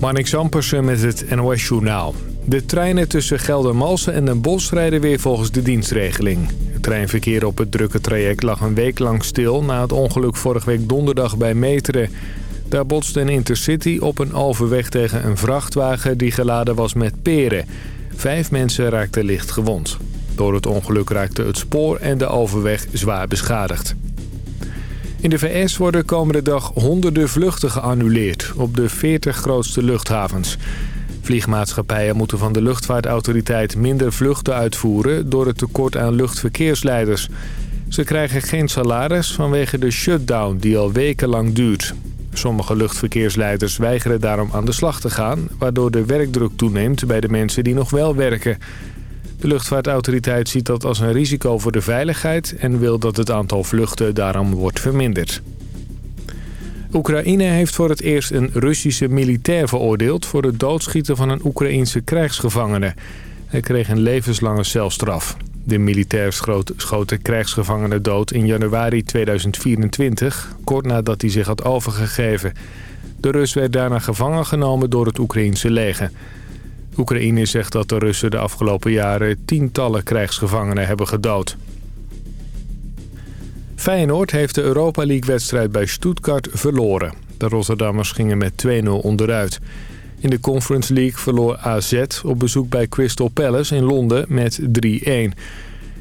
Marnik Zampersen met het NOS Journaal. De treinen tussen Geldermalsen en Den Bosch rijden weer volgens de dienstregeling. Het treinverkeer op het drukke traject lag een week lang stil... na het ongeluk vorige week donderdag bij Meteren. Daar botste een intercity op een overweg tegen een vrachtwagen... die geladen was met peren. Vijf mensen raakten licht gewond. Door het ongeluk raakte het spoor en de overweg zwaar beschadigd. In de VS worden komende dag honderden vluchten geannuleerd op de 40 grootste luchthavens. Vliegmaatschappijen moeten van de luchtvaartautoriteit minder vluchten uitvoeren door het tekort aan luchtverkeersleiders. Ze krijgen geen salaris vanwege de shutdown die al wekenlang duurt. Sommige luchtverkeersleiders weigeren daarom aan de slag te gaan... waardoor de werkdruk toeneemt bij de mensen die nog wel werken. De luchtvaartautoriteit ziet dat als een risico voor de veiligheid... en wil dat het aantal vluchten daarom wordt verminderd. Oekraïne heeft voor het eerst een Russische militair veroordeeld... voor het doodschieten van een Oekraïense krijgsgevangene. Hij kreeg een levenslange celstraf. De militair schoot de krijgsgevangene dood in januari 2024... kort nadat hij zich had overgegeven. De Rus werd daarna gevangen genomen door het Oekraïense leger... Oekraïne zegt dat de Russen de afgelopen jaren tientallen krijgsgevangenen hebben gedood. Feyenoord heeft de Europa League-wedstrijd bij Stuttgart verloren. De Rotterdammers gingen met 2-0 onderuit. In de Conference League verloor AZ op bezoek bij Crystal Palace in Londen met 3-1.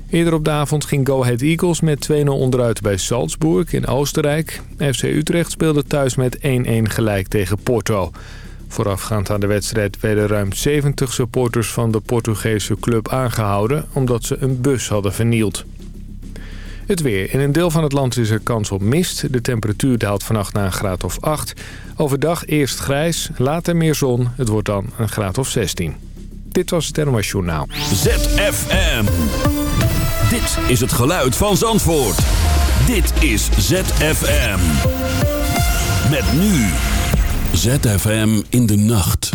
Eerder op de avond ging Go Ahead Eagles met 2-0 onderuit bij Salzburg in Oostenrijk. FC Utrecht speelde thuis met 1-1 gelijk tegen Porto. Voorafgaand aan de wedstrijd werden ruim 70 supporters van de Portugese club aangehouden... omdat ze een bus hadden vernield. Het weer. In een deel van het land is er kans op mist. De temperatuur daalt vannacht naar een graad of 8. Overdag eerst grijs, later meer zon. Het wordt dan een graad of 16. Dit was het NOS Journaal. ZFM. Dit is het geluid van Zandvoort. Dit is ZFM. Met nu... ZFM in de nacht.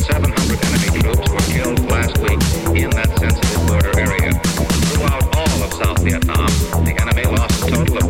700 enemy troops were killed last week in that sensitive border area. Throughout all of South Vietnam, the enemy lost a total of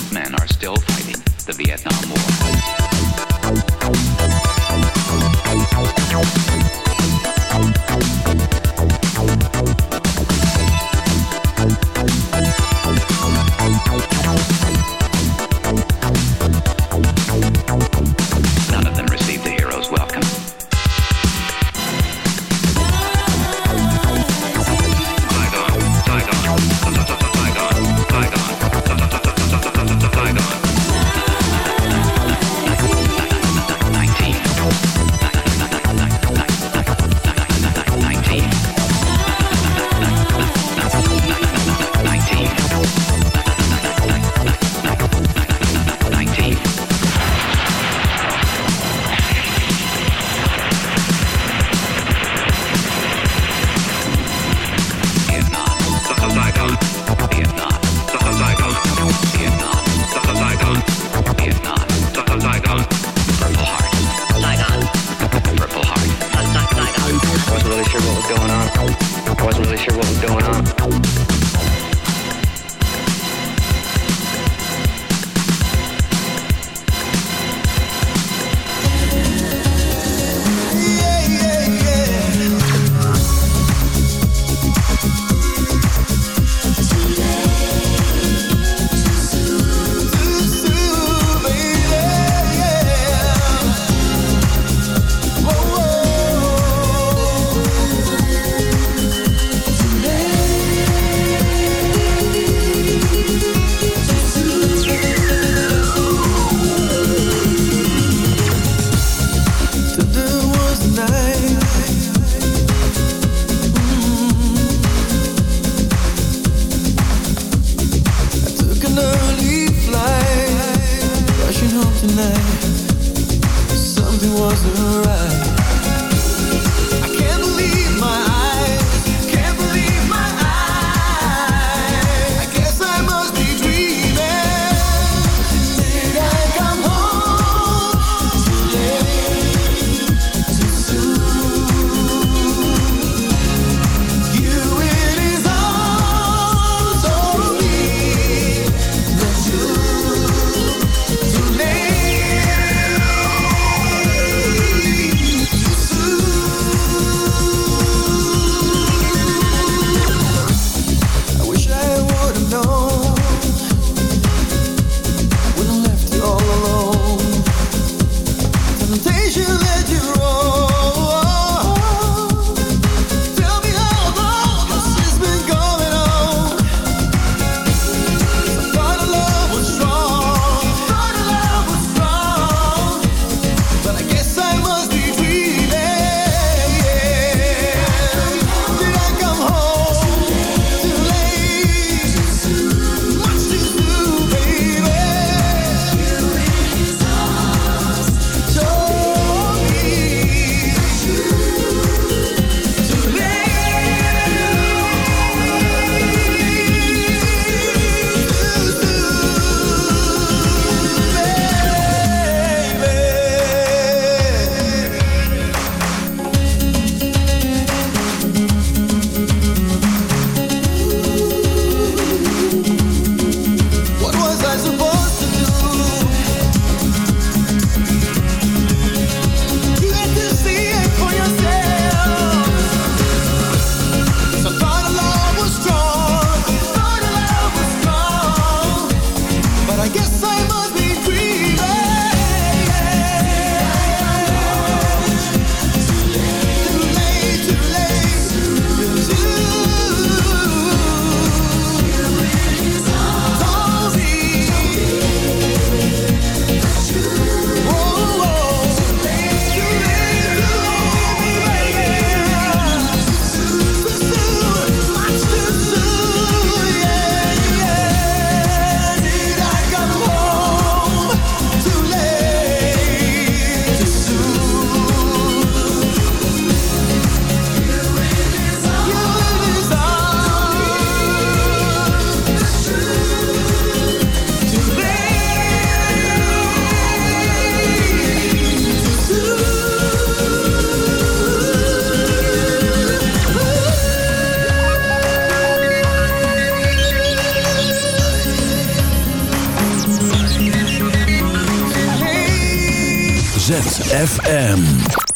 ZFM.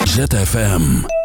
ZFM.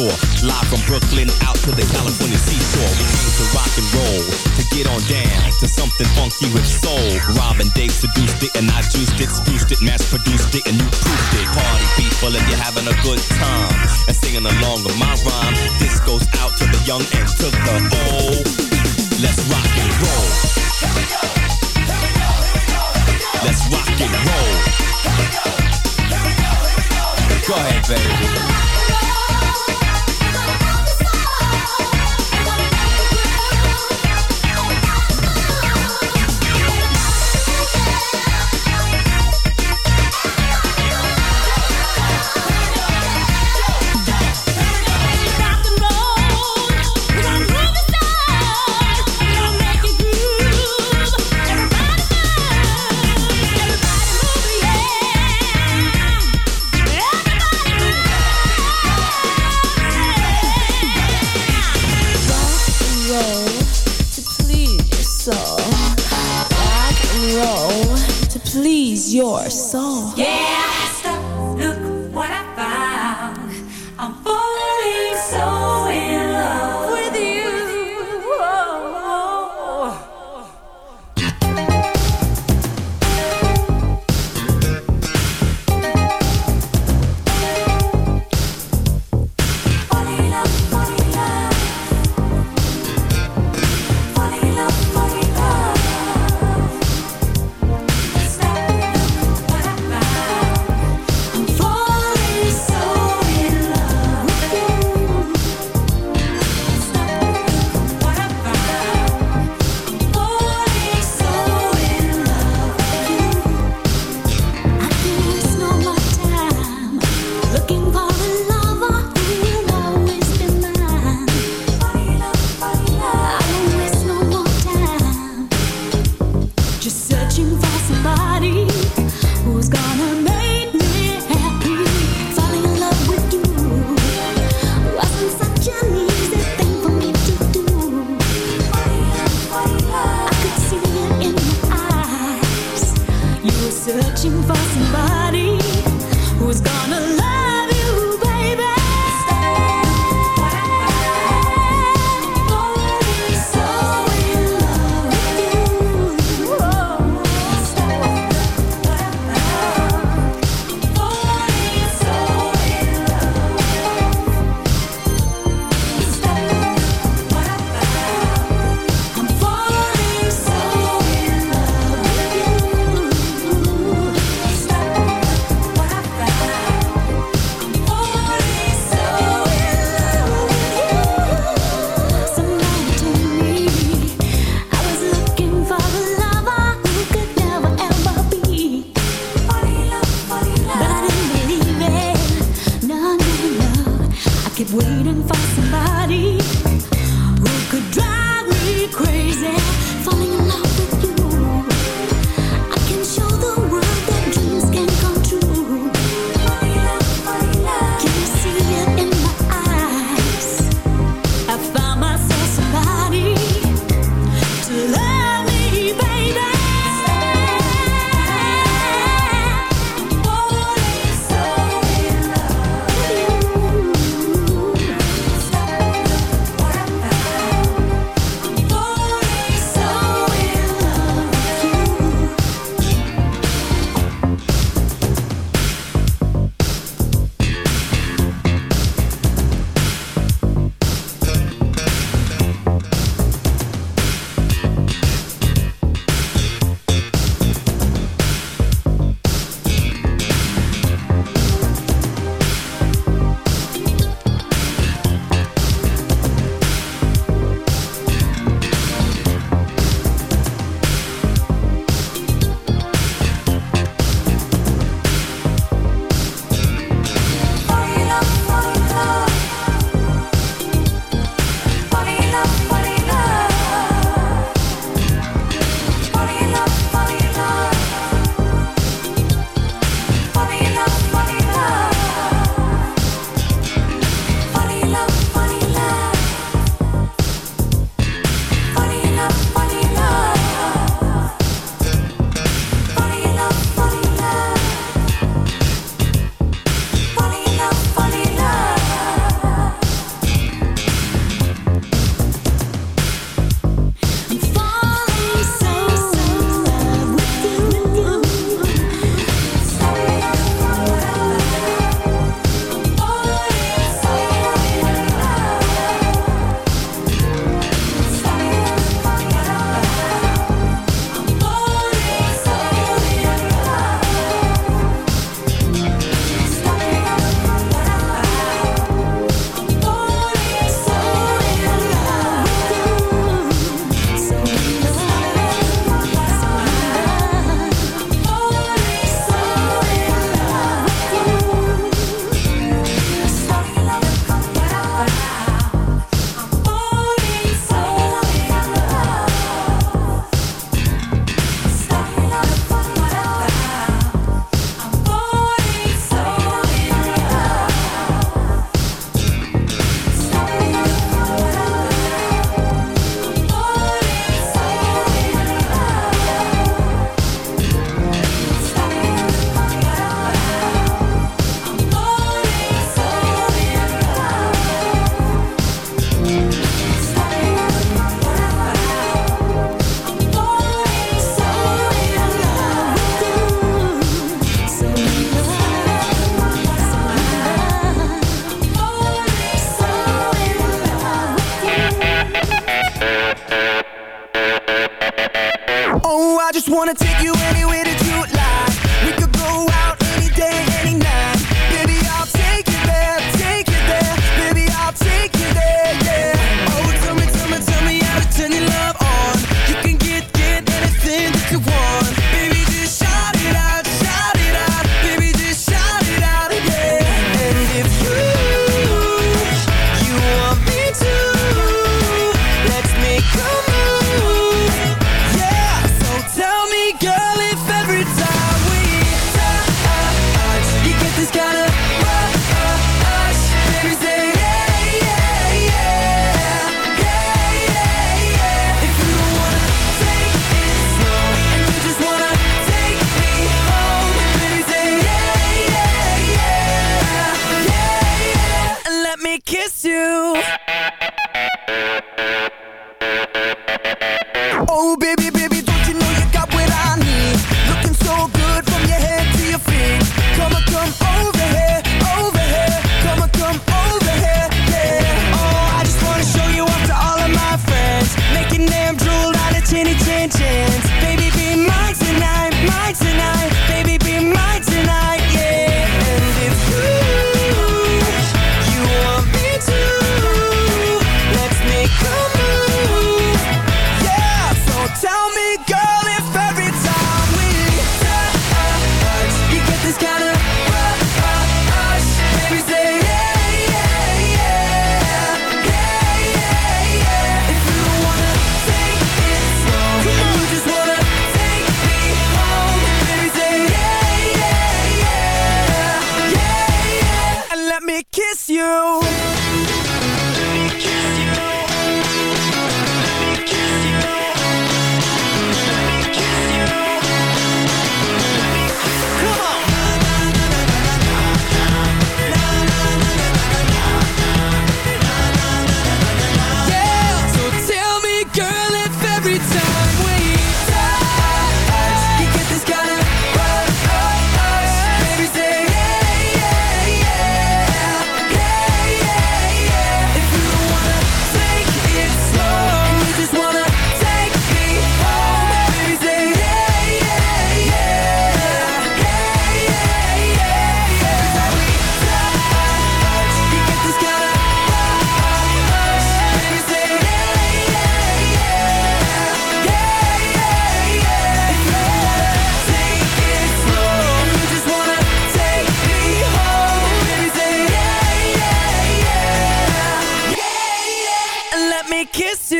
Ears. Live from Brooklyn out to the California seashore. We came to rock and roll, to get on down to something funky with soul. Rob and Dave seduced it and I juiced it, spruced it, mass produced it and you proofed it. Party people and you're having a good time and singing along with my rhyme. This goes out to the young and to the old. Let's rock and roll. Here we go. Let's rock and roll. Go ahead, baby. Soul. Yeah,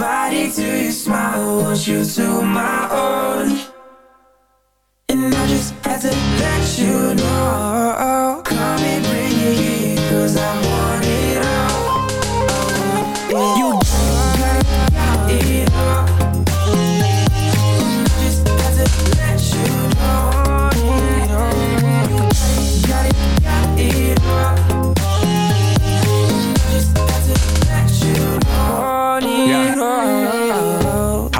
body to your smile, want you to my own.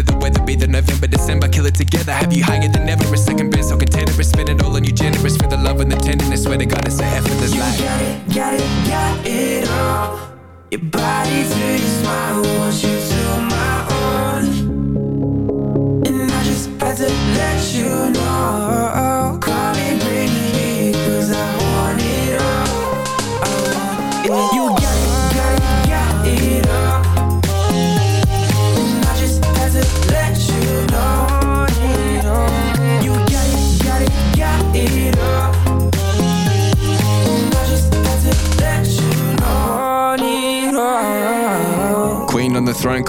whether the weather be the November, December, kill it together. Have you higher than ever? A second best, so container, spend it all on you, generous for the love and the tenderness. Swear to God, it's a effortless life. Got it, got it, got it all. Your body to your smile,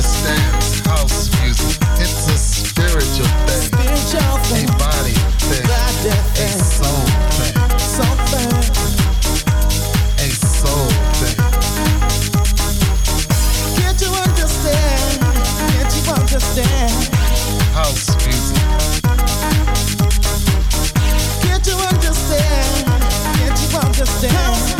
understands house music. It's a spiritual thing, a body thing, a soul thing, a soul thing. Can't you understand? Can't you understand? House music, Can't you understand? Can't you understand?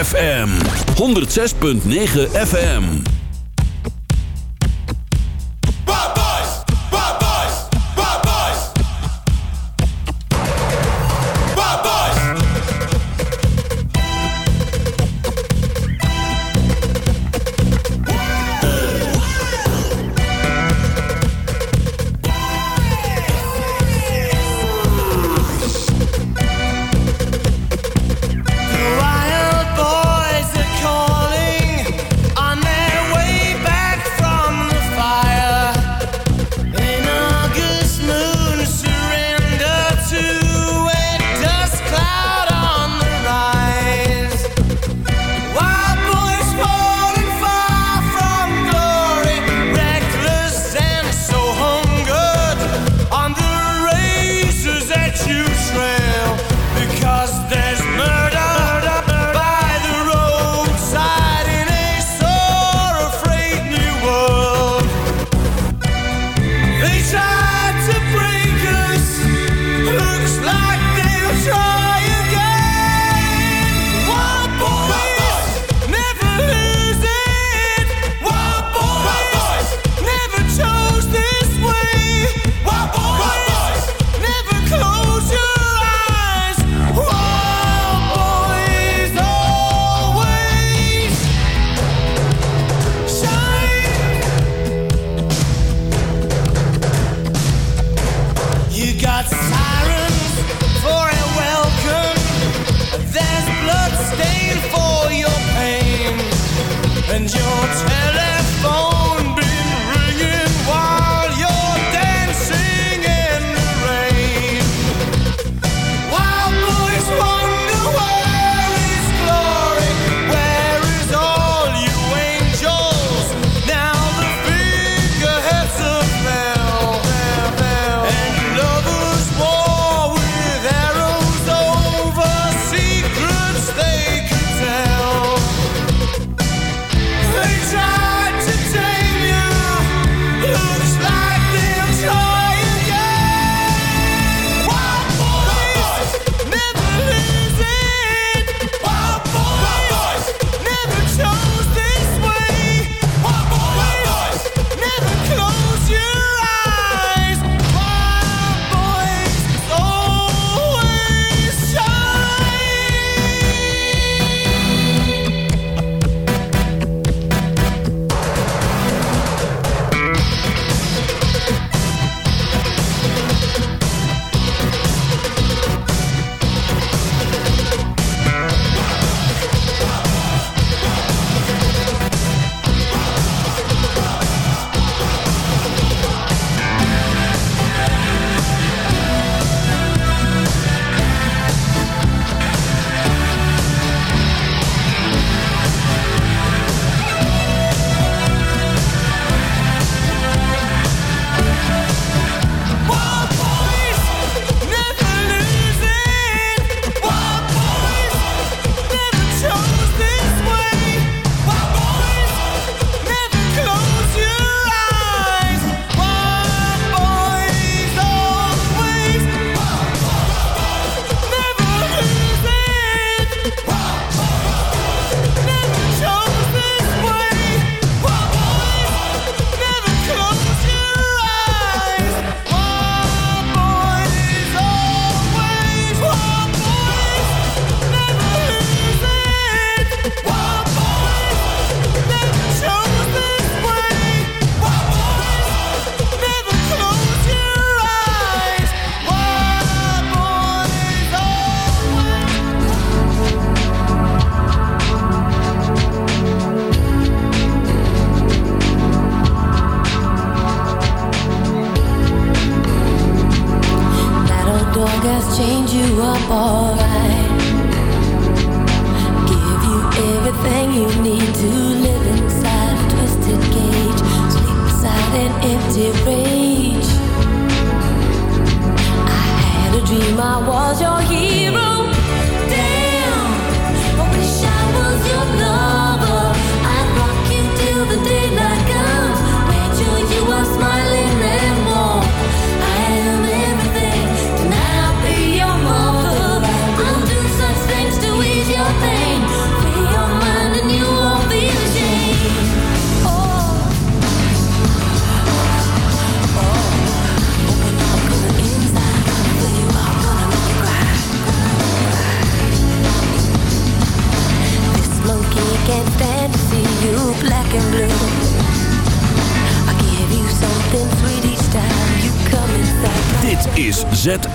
FM 106.9 FM